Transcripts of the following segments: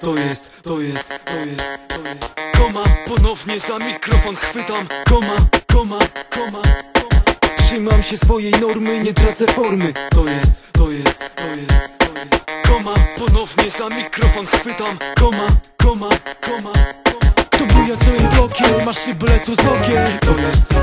To jest, to jest, to jest, to jest. Koma, ponownie za mikrofon chwytam. Koma, koma, koma, koma. Trzymam się swojej normy, nie tracę formy. To jest, to jest, to jest, to jest. Koma, ponownie za mikrofon chwytam. Koma, koma, koma, koma. To buja całym blokiem, masz szybę lecą z okiem To jest,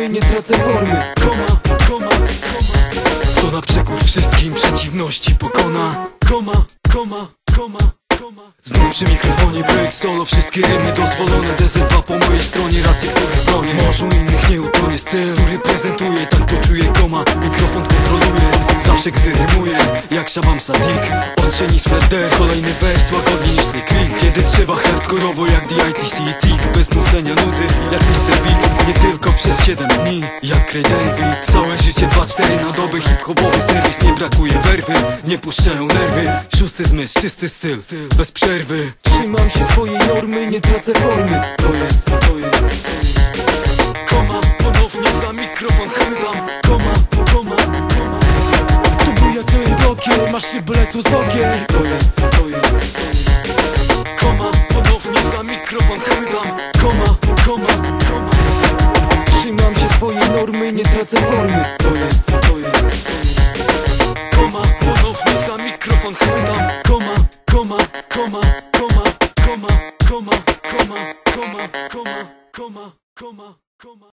normy, nie tracę formy. Koma, koma, koma. Kto na przekór wszystkim przeciwności pokona. Koma, koma, koma, koma. Znów przy mikrofonie break solo Wszystkie rymy dozwolone. DZ2 po mojej stronie Racje, które bronię. Morzu innych nie utonie styl Który tak to czuję. Koma Mikrofon kontroluje Zawsze gdy rymuję Jak Shabam Sadik Ostrzej niż Fredder Kolejny wers łagodniej niż twój klik. Kiedy trzeba hardkorowo jak DITC i TIG Bez nucenia nudy jak Mr. Big Nie tylko przez 7 dni. Jak Craig David Całe życie 2-4 na dobę Hip-hopowy serwis Nie brakuje werwy Nie puszczają nerwy. Szósty zmysł, czysty styl Bez przerwy. Trzymam się swojej normy Nie tracę formy. To jest, to jest, masz się byle co z ogień To jest, to jest Koma, podobno za mikrofon chwytam Koma, koma, koma Trzymam się swojej normy, nie tracę formy To jest, to jest Koma, ponownie za mikrofon chwytam Koma, koma, koma, koma, koma, koma, koma, koma, koma, koma, koma, koma